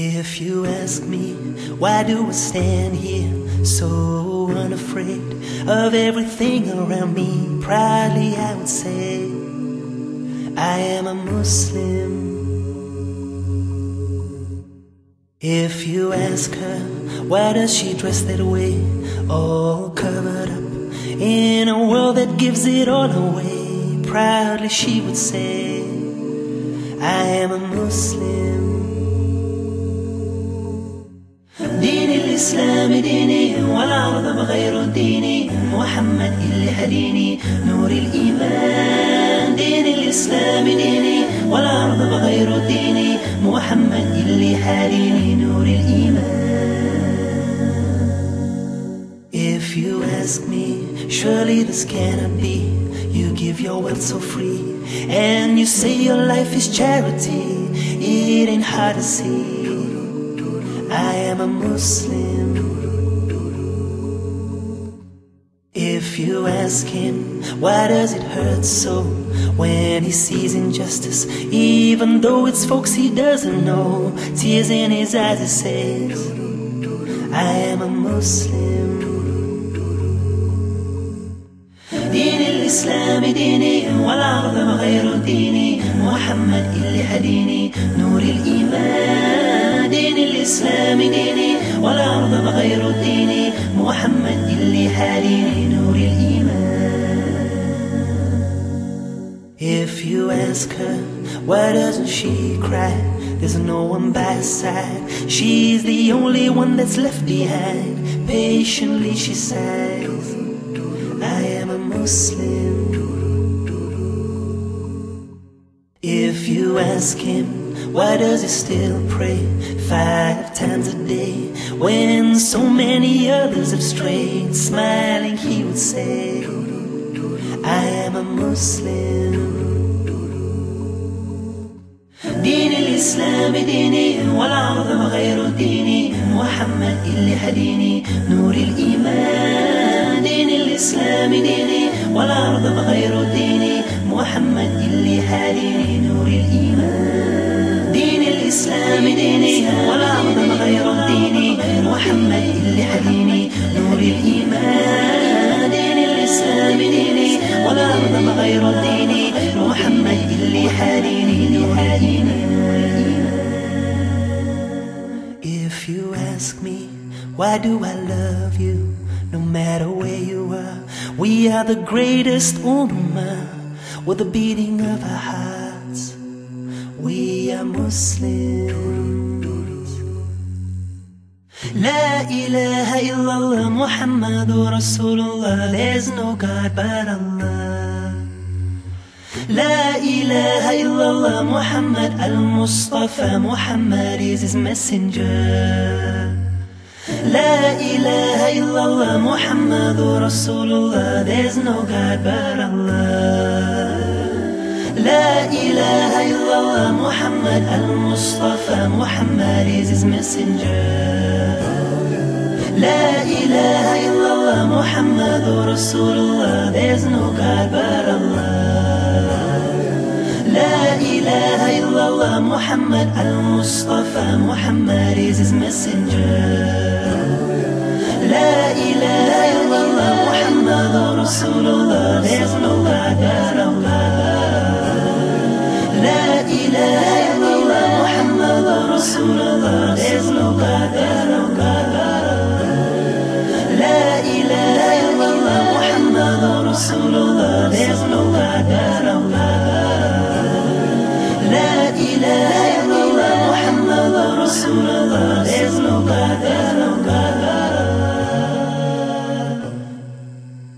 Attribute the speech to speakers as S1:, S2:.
S1: If you ask me, why do I stand here so unafraid of everything around me? Proudly I would say, I am a Muslim. If you ask her, why does she dress that way? All covered up in a world that gives it all away. Proudly she would say, I am a Muslim. الإسلام ديني والعرض بغير ديني. محمد اللي هديني نور الإيمان دين الإسلام ديني والعرض بغير ديني. محمد اللي هديني نور الإيمان. If you ask me, surely this cannot be. You give your wealth so free And you say your life is charity. It ain't hard to see. I am a Muslim. If you ask him, why does it hurt so when he sees injustice? Even though it's folks he doesn't know, tears in his eyes, he says, I am a Muslim. دين الإسلام ديني والعرض غير ديني محمد اللي هديني نور الإيمان دين الإسلام ديني والأرض غير ديني محمد اللي هديني نور الإيمان If you ask her, why doesn't she cry? There's no one by her side. She's the only one that's left behind. Patiently she sighs. I am a Muslim. If you ask him, why does he still pray five times a day when so many others have strayed? Smiling, he would say, I am a Muslim. دين الإسلام ديني والعرض غير ديني محمد اللي هديني نور الإيمان دين الإسلام ديني والأرض غير ديني محمد اللي هديني why do I love you? No matter where you are, we are the greatest ummah with the beating of our hearts. We are Muslims. La ilaha illallah Muhammadur Rasulullah. There's no God but Allah. La ilaha illallah Muhammad al-Mustafa Muhammad is his messenger لا إله إلا الله محمد رسول الله. There's no God but Allah. لا إله إلا الله محمد المصطفى. محمد is his messenger. لا إله إلا الله محمد رسول الله. There's no God but Allah. لا إله إلا الله محمد المصطفى. محمد is his messenger. Muhammadur Rasulullah There's no God but Allah. La ilaha illallah Muhammadur Rasulullah There's no God but Allah. La ilaha illallah Muhammadur Rasulullah There's no God